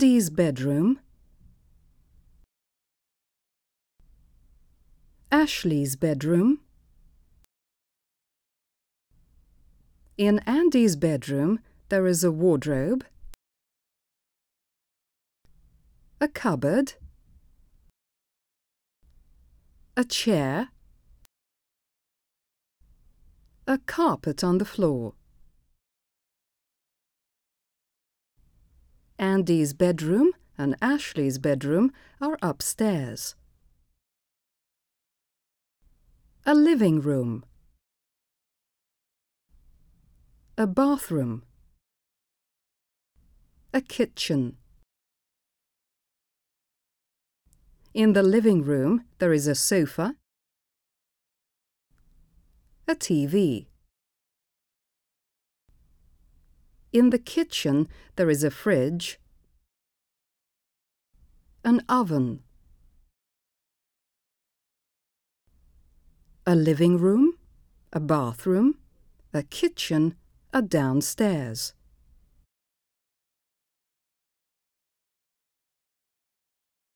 Andy's bedroom. Ashley's bedroom. In Andy's bedroom, there is a wardrobe, a cupboard, a chair, a carpet on the floor. Andy's bedroom and Ashley's bedroom are upstairs. A living room. A bathroom. A kitchen. In the living room, there is a sofa, a TV. In the kitchen, there is a fridge, an oven, a living room, a bathroom, a kitchen, a downstairs.